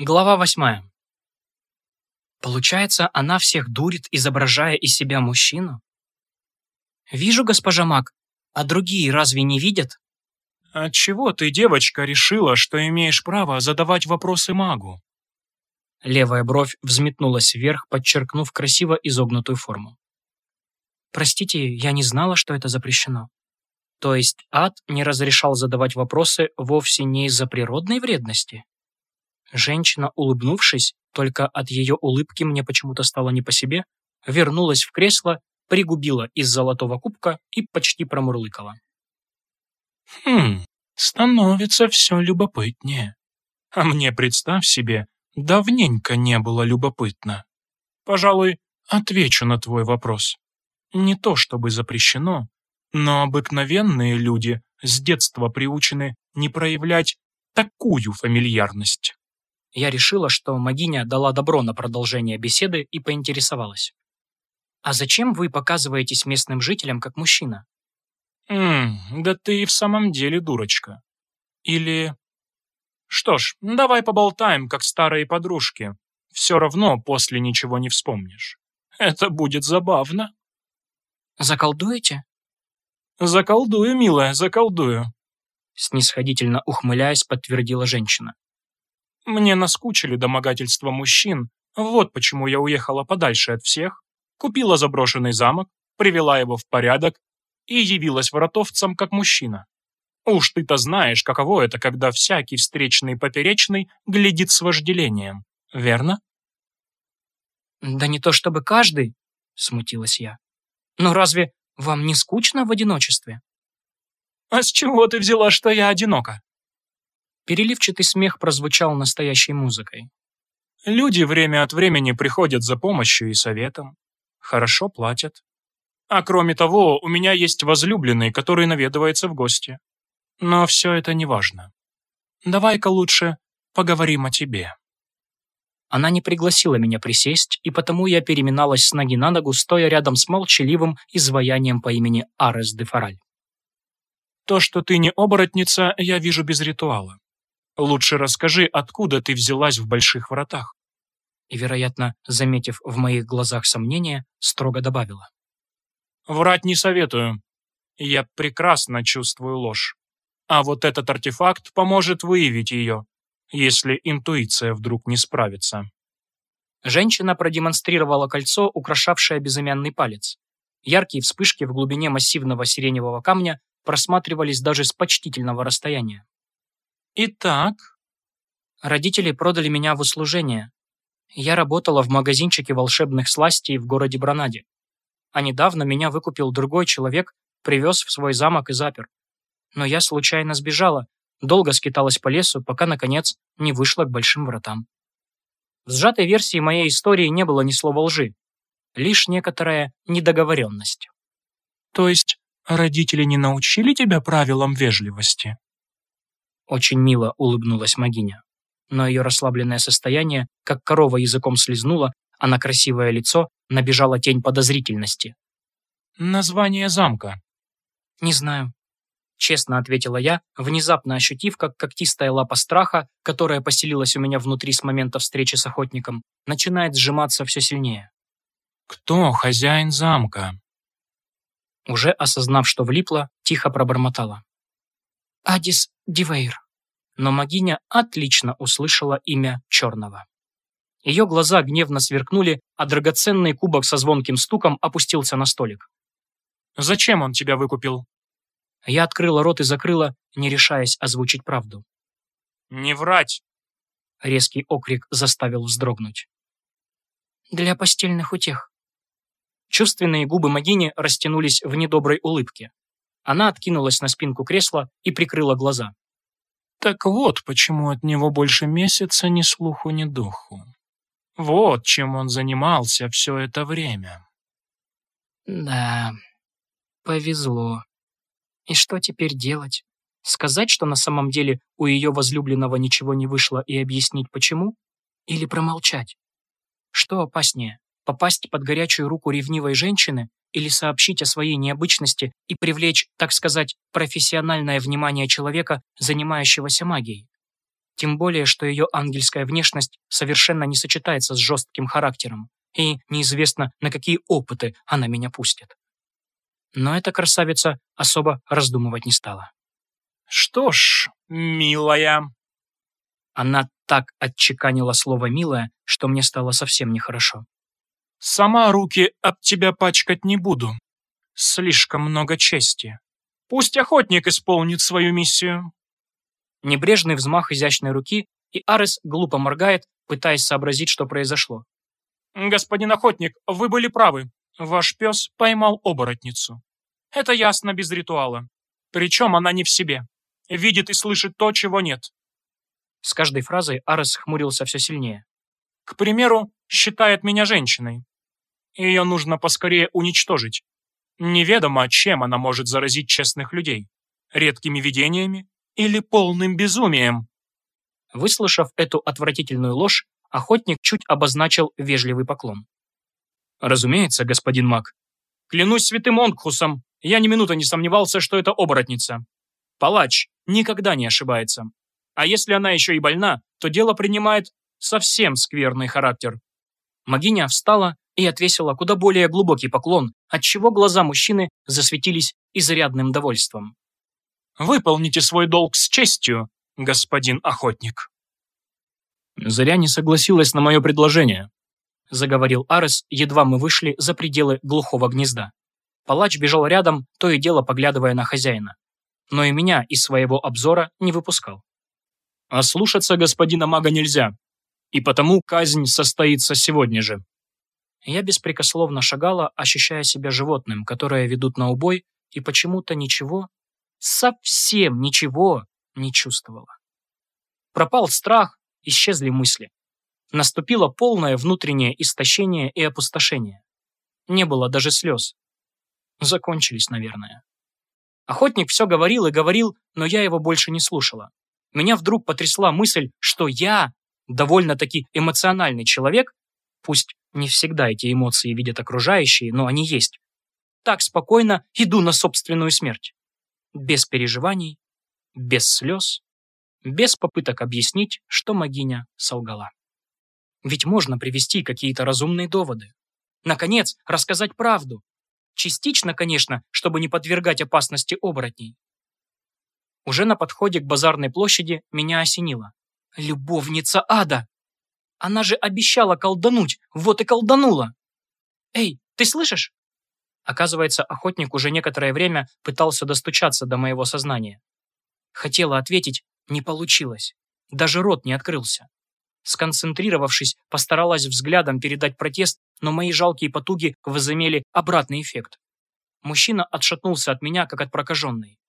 Глава восьмая. Получается, она всех дурит, изображая из себя мужчину? Вижу, госпожа Мак, а другие разве не видят? Отчего ты, девочка, решила, что имеешь право задавать вопросы магу? Левая бровь взметнулась вверх, подчеркнув красиво изогнутую форму. Простите, я не знала, что это запрещено. То есть ад не разрешал задавать вопросы вовсе не из-за природной вредности? Женщина, улыбнувшись, только от ее улыбки мне почему-то стало не по себе, вернулась в кресло, пригубила из золотого кубка и почти промурлыкала. «Хм, становится все любопытнее. А мне, представь себе, давненько не было любопытно. Пожалуй, отвечу на твой вопрос. Не то чтобы запрещено, но обыкновенные люди с детства приучены не проявлять такую фамильярность. Я решила, что Магиня дала добро на продолжение беседы и поинтересовалась. «А зачем вы показываетесь местным жителям как мужчина?» «Ммм, да ты и в самом деле дурочка. Или...» «Что ж, давай поболтаем, как старые подружки. Все равно после ничего не вспомнишь. Это будет забавно». «Заколдуете?» «Заколдую, милая, заколдую», снисходительно ухмыляясь, подтвердила женщина. Мне наскучили домогательства мужчин, вот почему я уехала подальше от всех, купила заброшенный замок, привела его в порядок и явилась воротовцем как мужчина. Уж ты-то знаешь, каково это, когда всякий встречный поперечный глядит с вожделением, верно? Да не то чтобы каждый, смутилась я. Но разве вам не скучно в одиночестве? А с чего ты взяла, что я одинока? Переливчатый смех прозвучал настоящей музыкой. Люди время от времени приходят за помощью и советом. Хорошо платят. А кроме того, у меня есть возлюбленный, который наведывается в гости. Но все это не важно. Давай-ка лучше поговорим о тебе. Она не пригласила меня присесть, и потому я переминалась с ноги на ногу, стоя рядом с молчаливым изваянием по имени Арес де Фараль. То, что ты не оборотница, я вижу без ритуала. Лучше расскажи, откуда ты взялась в больших вратах. И, вероятно, заметив в моих глазах сомнение, строго добавила. Врать не советую. Я прекрасно чувствую ложь. А вот этот артефакт поможет выявить ее, если интуиция вдруг не справится. Женщина продемонстрировала кольцо, украшавшее безымянный палец. Яркие вспышки в глубине массивного сиреневого камня просматривались даже с почтительного расстояния. Итак, родители продали меня в услужение. Я работала в магазинчике волшебных сластей в городе Бранаде. А недавно меня выкупил другой человек, привез в свой замок и запер. Но я случайно сбежала, долго скиталась по лесу, пока, наконец, не вышла к большим вратам. В сжатой версии моей истории не было ни слова лжи, лишь некоторая недоговоренность. То есть родители не научили тебя правилам вежливости? Очень мило улыбнулась Магиня. Но ее расслабленное состояние, как корова языком слезнула, а на красивое лицо набежала тень подозрительности. «Название замка?» «Не знаю», — честно ответила я, внезапно ощутив, как когтистая лапа страха, которая поселилась у меня внутри с момента встречи с охотником, начинает сжиматься все сильнее. «Кто хозяин замка?» Уже осознав, что влипла, тихо пробормотала. Адис Дивейр. Но Магиня отлично услышала имя Черного. Ее глаза гневно сверкнули, а драгоценный кубок со звонким стуком опустился на столик. «Зачем он тебя выкупил?» Я открыла рот и закрыла, не решаясь озвучить правду. «Не врать!» Резкий окрик заставил вздрогнуть. «Для постельных утех». Чувственные губы Магини растянулись в недоброй улыбке. Она откинулась на спинку кресла и прикрыла глаза. Так вот, почему от него больше месяца ни слуху, ни духу. Вот чем он занимался все это время. Да, повезло. И что теперь делать? Сказать, что на самом деле у ее возлюбленного ничего не вышло и объяснить почему? Или промолчать? Что опаснее, попасть под горячую руку ревнивой женщины или сообщить о своей необычности и привлечь, так сказать, профессиональное внимание человека, занимающегося магией. Тем более, что ее ангельская внешность совершенно не сочетается с жестким характером, и неизвестно, на какие опыты она меня пустит. Но эта красавица особо раздумывать не стала. «Что ж, милая...» Она так отчеканила слово «милая», что мне стало совсем нехорошо. «Сама руки об тебя пачкать не буду. Слишком много чести. Пусть охотник исполнит свою миссию». Небрежный взмах изящной руки, и Арес глупо моргает, пытаясь сообразить, что произошло. «Господин охотник, вы были правы. Ваш пес поймал оборотницу. Это ясно без ритуала. Причем она не в себе. Видит и слышит то, чего нет. С каждой фразой Арес хмурился все сильнее. К примеру, считает меня женщиной. Ее нужно поскорее уничтожить. Неведомо, чем она может заразить честных людей. Редкими видениями или полным безумием. Выслушав эту отвратительную ложь, охотник чуть обозначил вежливый поклон. «Разумеется, господин маг. Клянусь святым Онгхусом, я ни минуты не сомневался, что это оборотница. Палач никогда не ошибается. А если она еще и больна, то дело принимает совсем скверный характер». Магиня встала и отвесила куда более глубокий поклон, отчего глаза мужчины засветились изрядным довольством. Выполните свой долг с честью, господин охотник. Зря не согласилась на мое предложение, заговорил Арес, едва мы вышли за пределы глухого гнезда. Палач бежал рядом, то и дело поглядывая на хозяина. Но и меня из своего обзора не выпускал. А слушаться господина мага нельзя, и потому казнь состоится сегодня же. Я беспрекословно шагала, ощущая себя животным, которое ведут на убой, и почему-то ничего, совсем ничего не чувствовала. Пропал страх, исчезли мысли. Наступило полное внутреннее истощение и опустошение. Не было даже слез. Закончились, наверное. Охотник все говорил и говорил, но я его больше не слушала. Меня вдруг потрясла мысль, что я, довольно-таки эмоциональный человек, пусть не всегда эти эмоции видят окружающие, но они есть, так спокойно иду на собственную смерть без переживаний, без слез, без попыток объяснить, что могиня солгала. Ведь можно привести какие-то разумные доводы. Наконец, рассказать правду. Частично, конечно, чтобы не подвергать опасности оборотней. Уже на подходе к базарной площади меня осенило. Любовница ада! Она же обещала колдануть, вот и колданула. Эй, ты слышишь? Оказывается, охотник уже некоторое время пытался достучаться до моего сознания. Хотела ответить, не получилось. Даже рот не открылся. Сконцентрировавшись, постаралась взглядом передать протест, но мои жалкие потуги возымели обратный эффект. Мужчина отшатнулся от меня, как от прокаженной.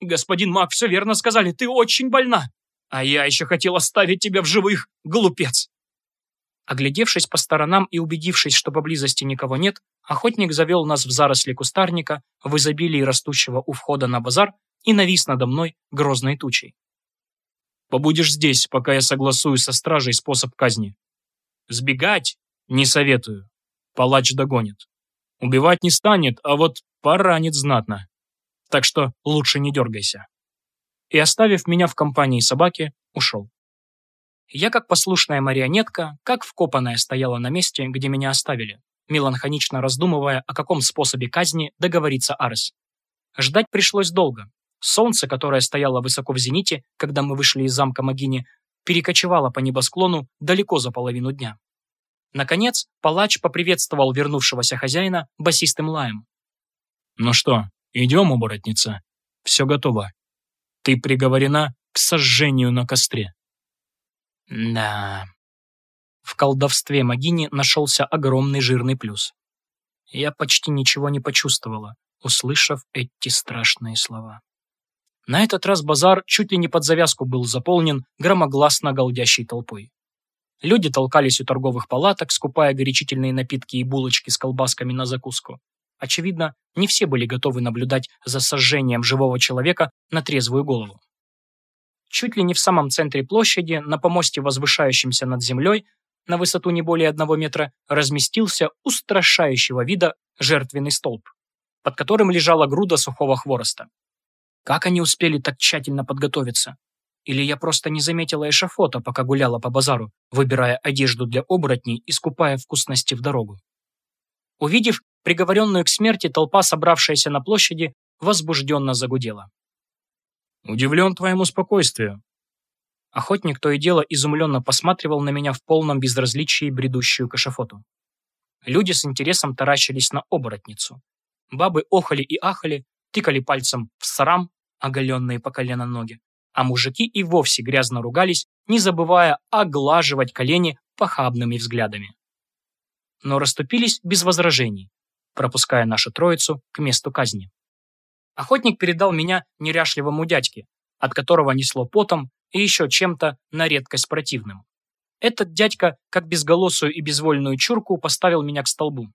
«Господин Мак, все верно сказали, ты очень больна! А я еще хотел оставить тебя в живых, глупец!» Оглядевшись по сторонам и убедившись, что поблизости никого нет, охотник завел нас в заросли кустарника, в изобилии растущего у входа на базар, и навис надо мной грозной тучей. «Побудешь здесь, пока я согласую со стражей способ казни. Сбегать не советую. Палач догонит. Убивать не станет, а вот поранит знатно. Так что лучше не дергайся». И, оставив меня в компании собаки, ушел. Я, как послушная марионетка, как вкопанная стояла на месте, где меня оставили, меланхонично раздумывая, о каком способе казни договориться Арес. Ждать пришлось долго. Солнце, которое стояло высоко в зените, когда мы вышли из замка Магини, перекочевало по небосклону далеко за половину дня. Наконец, палач поприветствовал вернувшегося хозяина басистым лаем. «Ну что, идем, оборотница? Все готово. Ты приговорена к сожжению на костре». Да. В колдовстве Магини нашелся огромный жирный плюс. Я почти ничего не почувствовала, услышав эти страшные слова. На этот раз базар чуть ли не под завязку был заполнен громогласно голдящей толпой. Люди толкались у торговых палаток, скупая горячительные напитки и булочки с колбасками на закуску. Очевидно, не все были готовы наблюдать за сожжением живого человека на трезвую голову. Чуть ли не в самом центре площади, на помосте, возвышающемся над землей, на высоту не более одного метра, разместился устрашающего вида жертвенный столб, под которым лежала груда сухого хвороста. Как они успели так тщательно подготовиться? Или я просто не заметила эшафота, пока гуляла по базару, выбирая одежду для оборотней и скупая вкусности в дорогу. Увидев приговоренную к смерти, толпа, собравшаяся на площади, возбужденно загудела. «Удивлен твоему спокойствию». Охотник то и дело изумленно посматривал на меня в полном безразличии, бредущую к эшафоту. Люди с интересом таращились на оборотницу. Бабы охали и ахали, тыкали пальцем в срам, оголенные по колено ноги, а мужики и вовсе грязно ругались, не забывая оглаживать колени похабными взглядами. Но расступились без возражений, пропуская нашу троицу к месту казни. Охотник передал меня неряшливому дядьке, от которого несло потом и еще чем-то на редкость противным. Этот дядька, как безголосую и безвольную чурку, поставил меня к столбу.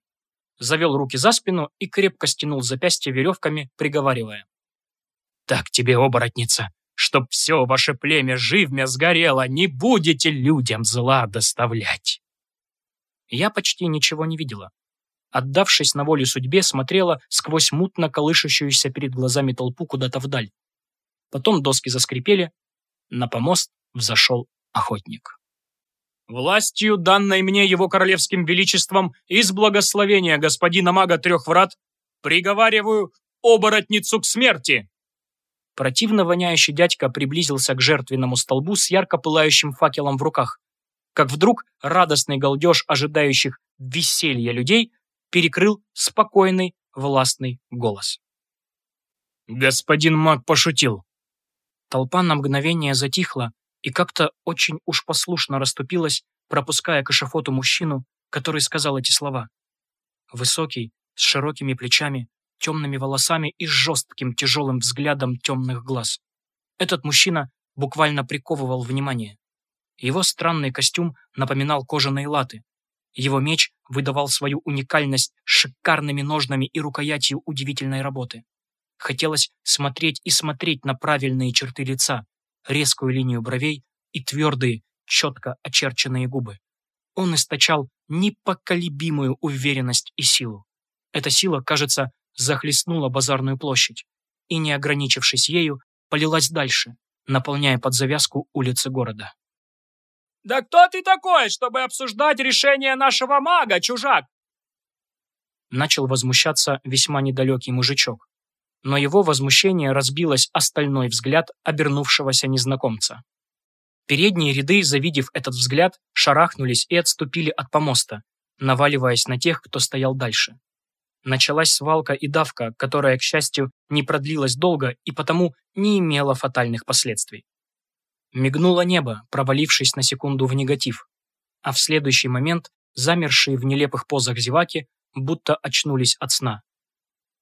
Завел руки за спину и крепко стянул запястье веревками, приговаривая. «Так тебе, оборотница, чтоб все ваше племя живмя сгорело, не будете людям зла доставлять!» Я почти ничего не видела. Отдавшись на волю судьбе, смотрела сквозь мутно колышущуюся перед глазами толпу куда-то вдаль. Потом доски заскрипели, на помост взошел охотник. Властью, данной мне его королевским величеством, из благословения господина мага трех врат, приговариваю оборотницу к смерти!» Противно воняющий дядька приблизился к жертвенному столбу с ярко пылающим факелом в руках. Как вдруг радостный галдеж ожидающих веселья людей перекрыл спокойный, властный голос. «Господин маг пошутил!» Толпа на мгновение затихла, и как-то очень уж послушно расступилась, пропуская к эшафоту мужчину, который сказал эти слова. Высокий, с широкими плечами, темными волосами и жестким тяжелым взглядом темных глаз. Этот мужчина буквально приковывал внимание. Его странный костюм напоминал кожаные латы. Его меч выдавал свою уникальность шикарными ножнами и рукоятью удивительной работы. Хотелось смотреть и смотреть на правильные черты лица, резкую линию бровей и твердые, четко очерченные губы. Он источал непоколебимую уверенность и силу. Эта сила, кажется, захлестнула базарную площадь и, не ограничившись ею, полилась дальше, наполняя под завязку улицы города. «Да кто ты такой, чтобы обсуждать решение нашего мага, чужак?» Начал возмущаться весьма недалекий мужичок но его возмущение разбилось о стальной взгляд обернувшегося незнакомца. Передние ряды, завидев этот взгляд, шарахнулись и отступили от помоста, наваливаясь на тех, кто стоял дальше. Началась свалка и давка, которая, к счастью, не продлилась долго и потому не имела фатальных последствий. Мигнуло небо, провалившись на секунду в негатив, а в следующий момент замершие в нелепых позах зеваки будто очнулись от сна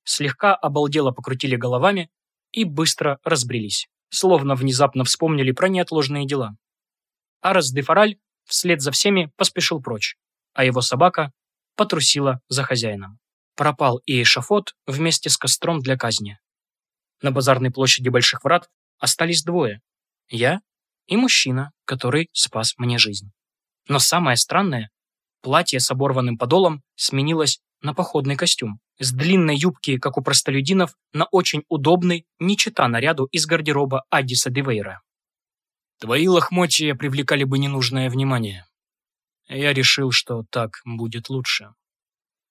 слегка обалдело покрутили головами и быстро разбрелись, словно внезапно вспомнили про неотложные дела. Арас де Фараль вслед за всеми поспешил прочь, а его собака потрусила за хозяином. Пропал и эшафот вместе с костром для казни. На базарной площади Больших Врат остались двое. Я и мужчина, который спас мне жизнь. Но самое странное, платье с оборванным подолом сменилось на походный костюм, с длинной юбки, как у простолюдинов, на очень удобный, не чита наряду из гардероба Аддиса Девейра. Твои лохмотья привлекали бы ненужное внимание. Я решил, что так будет лучше.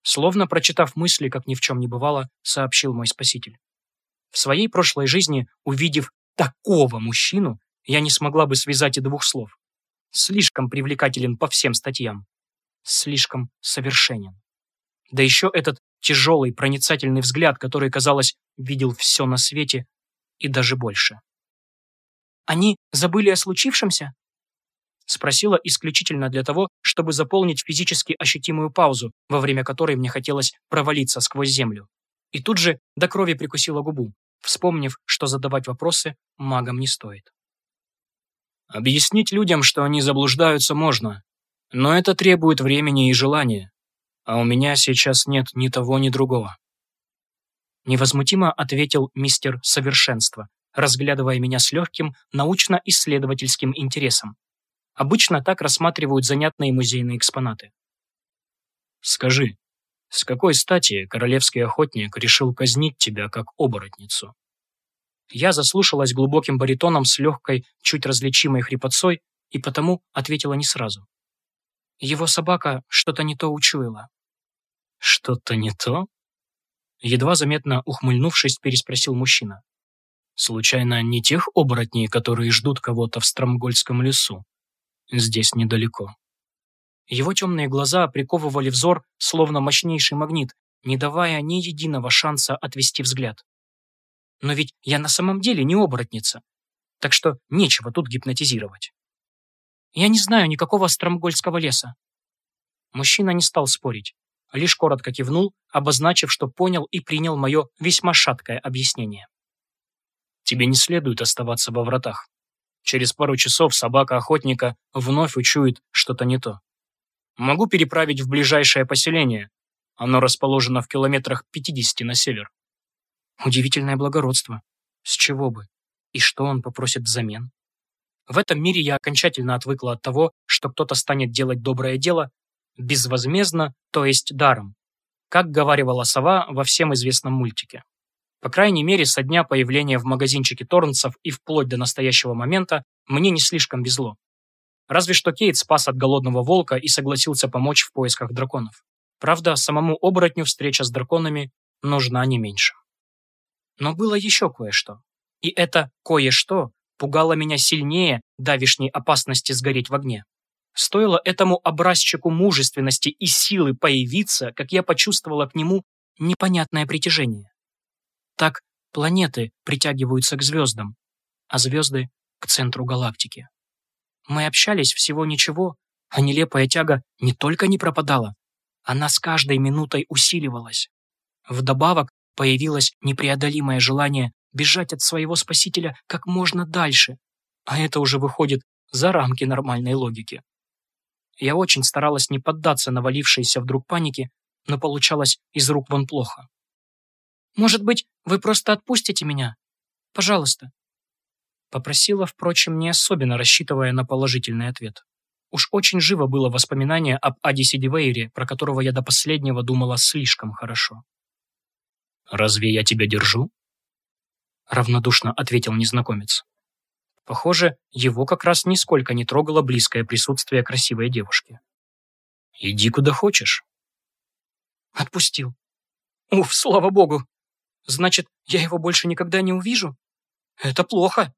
Словно прочитав мысли, как ни в чем не бывало, сообщил мой спаситель. В своей прошлой жизни, увидев такого мужчину, я не смогла бы связать и двух слов. Слишком привлекателен по всем статьям. Слишком совершенен. Да еще этот тяжелый, проницательный взгляд, который, казалось, видел все на свете и даже больше. «Они забыли о случившемся?» Спросила исключительно для того, чтобы заполнить физически ощутимую паузу, во время которой мне хотелось провалиться сквозь землю. И тут же до крови прикусила губу, вспомнив, что задавать вопросы магам не стоит. Объяснить людям, что они заблуждаются, можно, но это требует времени и желания а у меня сейчас нет ни того, ни другого. Невозмутимо ответил мистер Совершенство, разглядывая меня с легким научно-исследовательским интересом. Обычно так рассматривают занятные музейные экспонаты. Скажи, с какой стати королевский охотник решил казнить тебя как оборотницу? Я заслушалась глубоким баритоном с легкой, чуть различимой хрипотцой и потому ответила не сразу. Его собака что-то не то учуяла. «Что-то не то?» Едва заметно ухмыльнувшись, переспросил мужчина. «Случайно не тех оборотней, которые ждут кого-то в Стромгольском лесу? Здесь недалеко». Его темные глаза приковывали взор, словно мощнейший магнит, не давая ни единого шанса отвести взгляд. Но ведь я на самом деле не оборотница, так что нечего тут гипнотизировать. Я не знаю никакого Стромгольского леса. Мужчина не стал спорить, лишь коротко кивнул, обозначив, что понял и принял мое весьма шаткое объяснение. Тебе не следует оставаться во вратах. Через пару часов собака охотника вновь учует что-то не то. Могу переправить в ближайшее поселение. Оно расположено в километрах 50 на север. Удивительное благородство. С чего бы? И что он попросит взамен? В этом мире я окончательно отвыкла от того, что кто-то станет делать доброе дело безвозмездно, то есть даром. Как говаривала сова во всем известном мультике. По крайней мере, со дня появления в магазинчике Торнцев и вплоть до настоящего момента мне не слишком везло. Разве что Кейт спас от голодного волка и согласился помочь в поисках драконов. Правда, самому оборотню встреча с драконами нужна не меньше. Но было еще кое-что. И это кое-что пугало меня сильнее давишней опасности сгореть в огне. Стоило этому образчику мужественности и силы появиться, как я почувствовала к нему непонятное притяжение. Так планеты притягиваются к звездам, а звезды — к центру галактики. Мы общались всего ничего, а нелепая тяга не только не пропадала, она с каждой минутой усиливалась. Вдобавок появилось непреодолимое желание бежать от своего спасителя как можно дальше, а это уже выходит за рамки нормальной логики. Я очень старалась не поддаться навалившейся вдруг панике, но получалось из рук вон плохо. «Может быть, вы просто отпустите меня? Пожалуйста, Попросила, впрочем, не особенно рассчитывая на положительный ответ. Уж очень живо было воспоминание об Адисе Дивейре, про которого я до последнего думала слишком хорошо. «Разве я тебя держу?» Равнодушно ответил незнакомец. Похоже, его как раз нисколько не трогало близкое присутствие красивой девушки. «Иди куда хочешь». Отпустил. Уф, слава богу. Значит, я его больше никогда не увижу? Это плохо.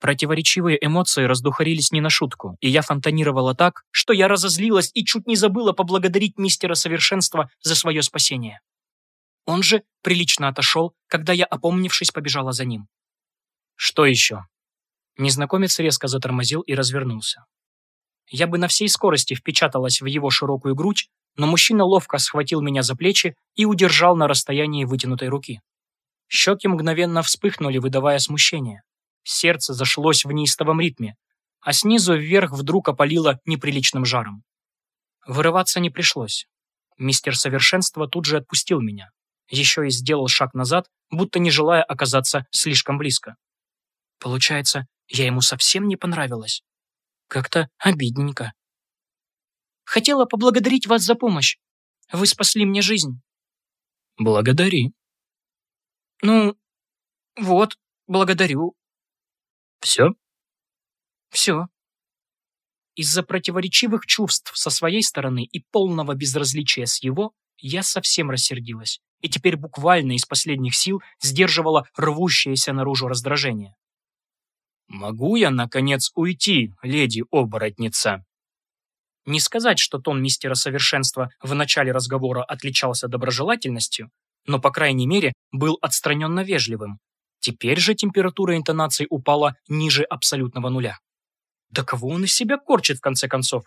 Противоречивые эмоции раздухарились не на шутку, и я фонтанировала так, что я разозлилась и чуть не забыла поблагодарить мистера совершенства за свое спасение. Он же прилично отошел, когда я, опомнившись, побежала за ним. «Что еще?» Незнакомец резко затормозил и развернулся. Я бы на всей скорости впечаталась в его широкую грудь, но мужчина ловко схватил меня за плечи и удержал на расстоянии вытянутой руки. Щеки мгновенно вспыхнули, выдавая смущение. Сердце зашлось в неистовом ритме, а снизу вверх вдруг опалило неприличным жаром. Вырываться не пришлось. Мистер Совершенство тут же отпустил меня. Еще и сделал шаг назад, будто не желая оказаться слишком близко. Получается, я ему совсем не понравилась. Как-то обидненько. Хотела поблагодарить вас за помощь. Вы спасли мне жизнь. Благодари. Ну, вот, благодарю. Все? Все. Из-за противоречивых чувств со своей стороны и полного безразличия с его, я совсем рассердилась и теперь буквально из последних сил сдерживала рвущееся наружу раздражение. «Могу я, наконец, уйти, леди-оборотница?» Не сказать, что тон мистера совершенства в начале разговора отличался доброжелательностью, но, по крайней мере, был отстраненно вежливым, Теперь же температура интонаций упала ниже абсолютного нуля. Да кого он из себя корчит, в конце концов?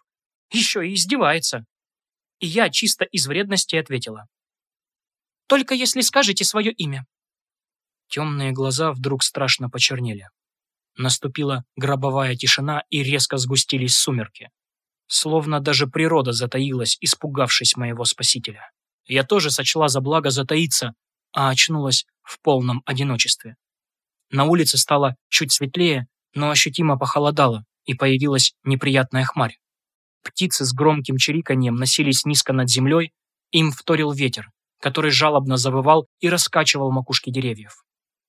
Еще и издевается. И я чисто из вредности ответила. Только если скажете свое имя. Темные глаза вдруг страшно почернели. Наступила гробовая тишина и резко сгустились сумерки. Словно даже природа затаилась, испугавшись моего спасителя. Я тоже сочла за благо затаиться, а очнулась в полном одиночестве. На улице стало чуть светлее, но ощутимо похолодало, и появилась неприятная хмарь. Птицы с громким чириканьем носились низко над землей, им вторил ветер, который жалобно завывал и раскачивал макушки деревьев.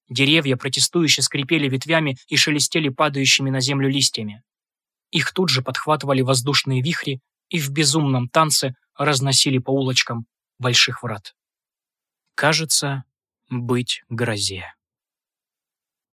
Деревья протестующе скрипели ветвями и шелестели падающими на землю листьями. Их тут же подхватывали воздушные вихри и в безумном танце разносили по улочкам больших врат. Кажется, быть грозе.